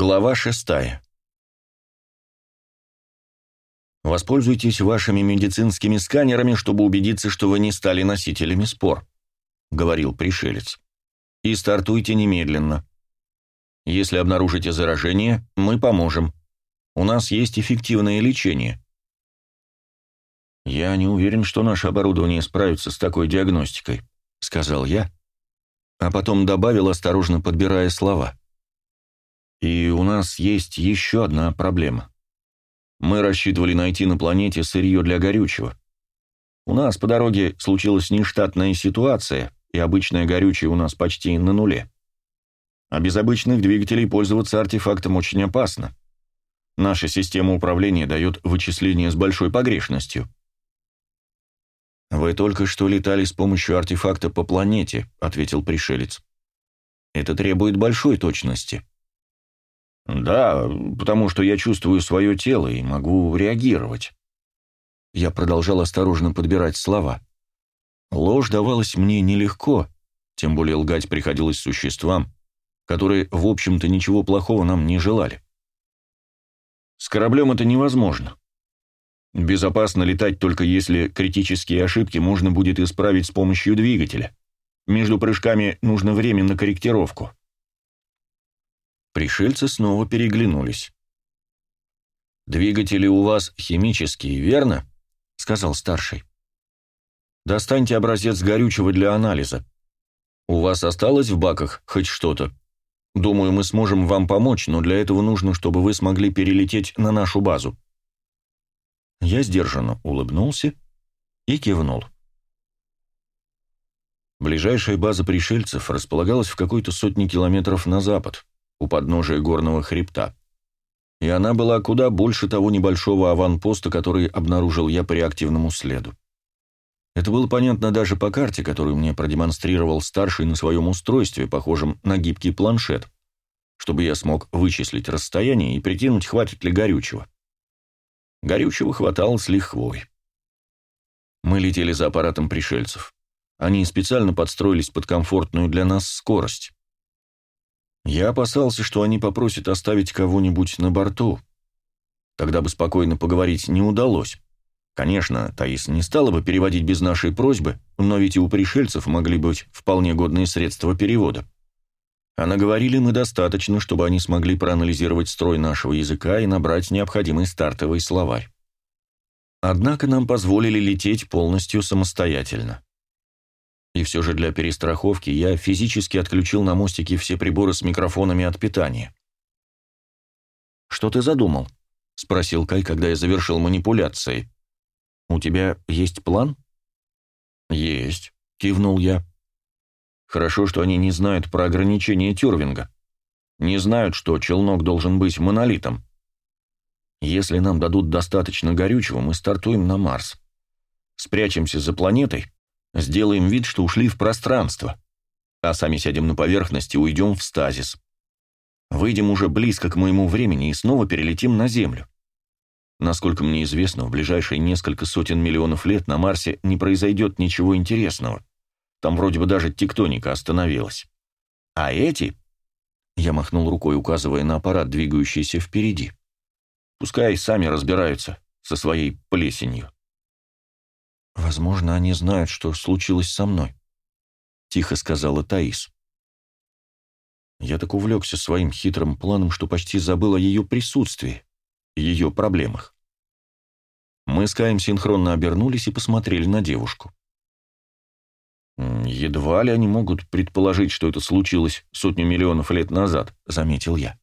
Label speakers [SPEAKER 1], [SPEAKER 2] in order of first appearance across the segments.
[SPEAKER 1] Глава шестая. «Воспользуйтесь вашими медицинскими сканерами, чтобы убедиться, что вы не стали носителями спор», — говорил пришелец. «И стартуйте немедленно. Если обнаружите заражение, мы поможем. У нас есть эффективное лечение». «Я не уверен, что наше оборудование справится с такой диагностикой», — сказал я, а потом добавил, осторожно подбирая слова. И у нас есть еще одна проблема. Мы рассчитывали найти на планете сырье для горючего. У нас по дороге случилась нештатная ситуация, и обычное горючее у нас почти на нуле. А без обычных двигателей пользоваться артефактом очень опасно. Наша система управления дает вычисления с большой погрешностью. «Вы только что летали с помощью артефакта по планете», — ответил пришелец. «Это требует большой точности. «Да, потому что я чувствую свое тело и могу реагировать». Я продолжал осторожно подбирать слова. Ложь давалась мне нелегко, тем более лгать приходилось существам, которые, в общем-то, ничего плохого нам не желали. С кораблем это невозможно. Безопасно летать только если критические ошибки можно будет исправить с помощью двигателя. Между прыжками нужно время на корректировку. Пришельцы снова переглянулись. «Двигатели у вас химические, верно?» — сказал старший. «Достаньте образец горючего для анализа. У вас осталось в баках хоть что-то? Думаю, мы сможем вам помочь, но для этого нужно, чтобы вы смогли перелететь на нашу базу». Я сдержанно улыбнулся и кивнул. Ближайшая база пришельцев располагалась в какой-то сотне километров на запад у подножия горного хребта. И она была куда больше того небольшого аванпоста, который обнаружил я по реактивному следу. Это было понятно даже по карте, которую мне продемонстрировал старший на своем устройстве, похожем на гибкий планшет, чтобы я смог вычислить расстояние и прикинуть, хватит ли горючего. Горючего хватало с лихвой. Мы летели за аппаратом пришельцев. Они специально подстроились под комфортную для нас скорость. Я опасался, что они попросят оставить кого-нибудь на борту. Тогда бы спокойно поговорить не удалось. Конечно, Таис не стала бы переводить без нашей просьбы, но ведь и у пришельцев могли быть вполне годные средства перевода. А наговорили мы достаточно, чтобы они смогли проанализировать строй нашего языка и набрать необходимый стартовый словарь. Однако нам позволили лететь полностью самостоятельно. И все же для перестраховки я физически отключил на мостике все приборы с микрофонами от питания. «Что ты задумал?» — спросил Кай, когда я завершил манипуляции. «У тебя есть план?» «Есть», — кивнул я. «Хорошо, что они не знают про ограничения Тюрвинга. Не знают, что челнок должен быть монолитом. Если нам дадут достаточно горючего, мы стартуем на Марс. Спрячемся за планетой, Сделаем вид, что ушли в пространство, а сами сядем на поверхность и уйдем в стазис. Выйдем уже близко к моему времени и снова перелетим на Землю. Насколько мне известно, в ближайшие несколько сотен миллионов лет на Марсе не произойдет ничего интересного. Там вроде бы даже тектоника остановилась. А эти... Я махнул рукой, указывая на аппарат, двигающийся впереди. Пускай сами разбираются со своей плесенью. «Возможно, они знают, что случилось со мной», — тихо сказала Таис. Я так увлекся своим хитрым планом, что почти забыл о ее присутствии, ее проблемах. Мы с Каем синхронно обернулись и посмотрели на девушку. «Едва ли они могут предположить, что это случилось сотню миллионов лет назад», — заметил я.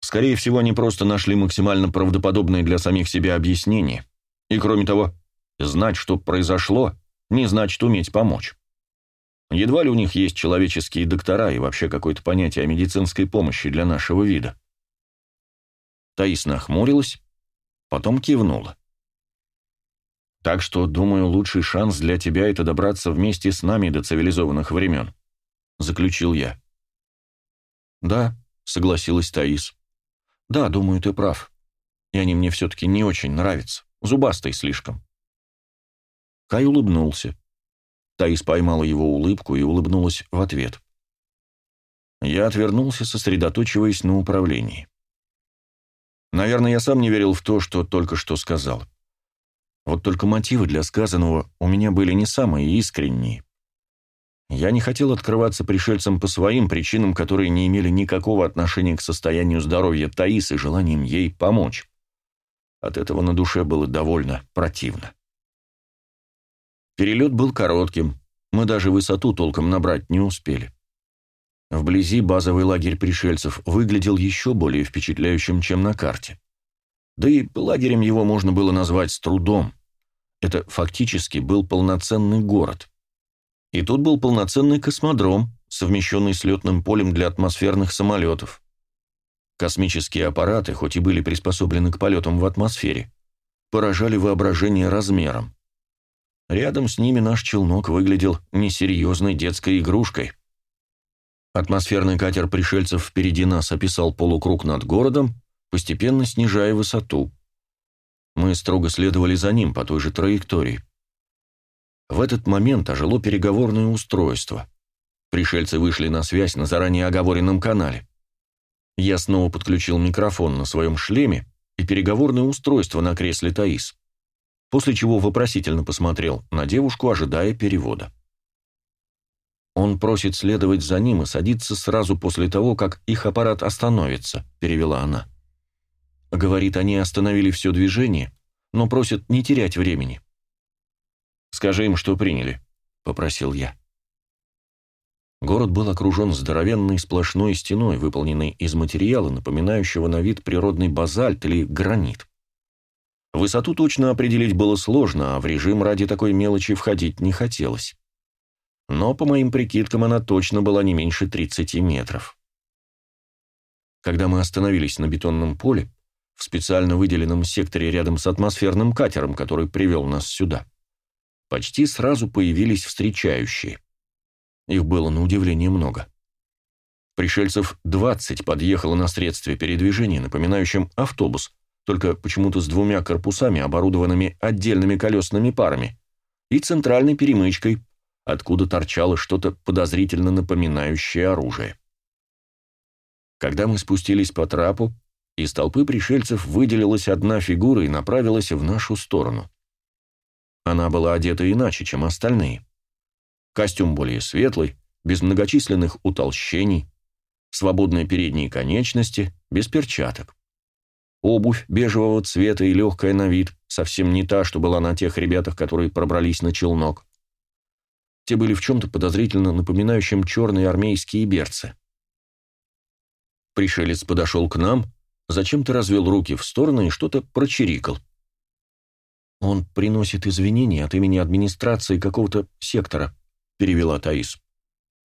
[SPEAKER 1] «Скорее всего, они просто нашли максимально правдоподобное для самих себя объяснение. И, кроме того, Знать, что произошло, не значит уметь помочь. Едва ли у них есть человеческие доктора и вообще какое-то понятие о медицинской помощи для нашего вида. Таис нахмурилась, потом кивнула. «Так что, думаю, лучший шанс для тебя — это добраться вместе с нами до цивилизованных времен», — заключил я. «Да», — согласилась Таис. «Да, думаю, ты прав. И они мне все-таки не очень нравятся. Зубастые слишком». Кай улыбнулся. Таис поймала его улыбку и улыбнулась в ответ. Я отвернулся, сосредоточиваясь на управлении. Наверное, я сам не верил в то, что только что сказал. Вот только мотивы для сказанного у меня были не самые искренние. Я не хотел открываться пришельцам по своим причинам, которые не имели никакого отношения к состоянию здоровья Таис и желанием ей помочь. От этого на душе было довольно противно. Перелет был коротким, мы даже высоту толком набрать не успели. Вблизи базовый лагерь пришельцев выглядел еще более впечатляющим, чем на карте. Да и лагерем его можно было назвать с трудом. Это фактически был полноценный город. И тут был полноценный космодром, совмещенный с летным полем для атмосферных самолетов. Космические аппараты, хоть и были приспособлены к полетам в атмосфере, поражали воображение размером. Рядом с ними наш челнок выглядел несерьезной детской игрушкой. Атмосферный катер пришельцев впереди нас описал полукруг над городом, постепенно снижая высоту. Мы строго следовали за ним по той же траектории. В этот момент ожило переговорное устройство. Пришельцы вышли на связь на заранее оговоренном канале. Я снова подключил микрофон на своем шлеме и переговорное устройство на кресле Таис, после чего вопросительно посмотрел на девушку, ожидая перевода. «Он просит следовать за ним и садиться сразу после того, как их аппарат остановится», — перевела она. Говорит, они остановили все движение, но просят не терять времени. «Скажи им, что приняли», — попросил я. Город был окружен здоровенной сплошной стеной, выполненной из материала, напоминающего на вид природный базальт или гранит. Высоту точно определить было сложно, а в режим ради такой мелочи входить не хотелось. Но, по моим прикидкам, она точно была не меньше 30 метров. Когда мы остановились на бетонном поле, в специально выделенном секторе рядом с атмосферным катером, который привел нас сюда, почти сразу появились встречающие. Их было на удивление много. Пришельцев 20 подъехало на средстве передвижения, напоминающем автобус, только почему-то с двумя корпусами, оборудованными отдельными колесными парами, и центральной перемычкой, откуда торчало что-то подозрительно напоминающее оружие. Когда мы спустились по трапу, из толпы пришельцев выделилась одна фигура и направилась в нашу сторону. Она была одета иначе, чем остальные. Костюм более светлый, без многочисленных утолщений, свободные передние конечности, без перчаток. Обувь бежевого цвета и легкая на вид, совсем не та, что была на тех ребятах, которые пробрались на челнок. Те были в чем-то подозрительно напоминающим черные армейские берцы. Пришелец подошел к нам, зачем-то развел руки в стороны и что-то прочирикал. «Он приносит извинения от имени администрации какого-то сектора», — перевела Таис.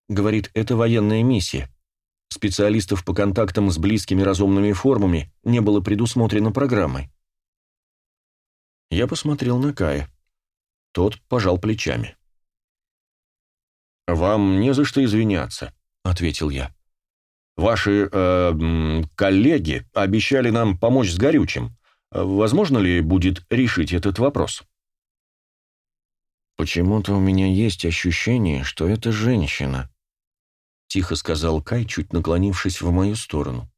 [SPEAKER 1] «Говорит, это военная миссия. Специалистов по контактам с близкими разумными формами не было предусмотрено программой». Я посмотрел на Кая. Тот пожал плечами. «Вам не за что извиняться», — ответил я. «Ваши э, коллеги обещали нам помочь с горючим. Возможно ли будет решить этот вопрос?» «Почему-то у меня есть ощущение, что это женщина», — тихо сказал Кай, чуть наклонившись в мою сторону.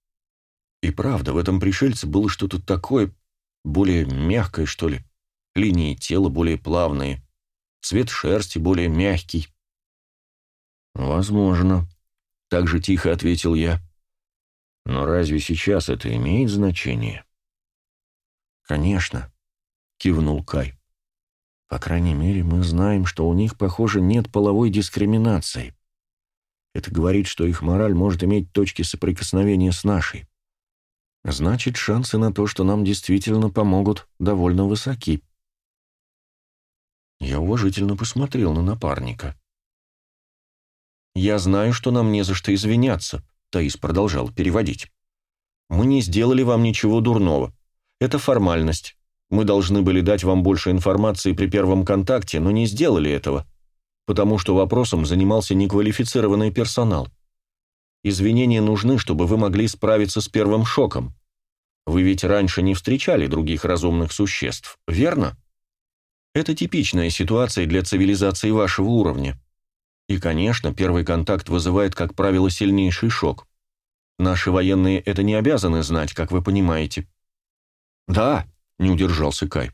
[SPEAKER 1] И правда, в этом пришельце было что-то такое, более мягкое, что ли. Линии тела более плавные, цвет шерсти более мягкий. «Возможно», — так же тихо ответил я. «Но разве сейчас это имеет значение?» «Конечно», — кивнул Кай. «По крайней мере, мы знаем, что у них, похоже, нет половой дискриминации. Это говорит, что их мораль может иметь точки соприкосновения с нашей. Значит, шансы на то, что нам действительно помогут, довольно высоки». Я уважительно посмотрел на напарника. «Я знаю, что нам не за что извиняться», — Таис продолжал переводить. «Мы не сделали вам ничего дурного. Это формальность. Мы должны были дать вам больше информации при первом контакте, но не сделали этого, потому что вопросом занимался неквалифицированный персонал. Извинения нужны, чтобы вы могли справиться с первым шоком. Вы ведь раньше не встречали других разумных существ, верно? Это типичная ситуация для цивилизации вашего уровня. И, конечно, первый контакт вызывает, как правило, сильнейший шок. Наши военные это не обязаны знать, как вы понимаете. Да, не удержался Кай.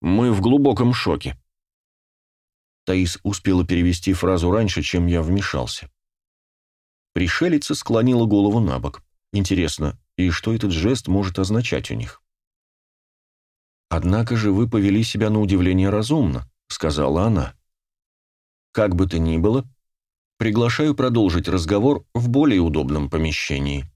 [SPEAKER 1] Мы в глубоком шоке. Таис успела перевести фразу раньше, чем я вмешался. Пришелица склонила голову на бок. Интересно, и что этот жест может означать у них? «Однако же вы повели себя на удивление разумно», — сказала она. «Как бы то ни было, приглашаю продолжить разговор в более удобном помещении».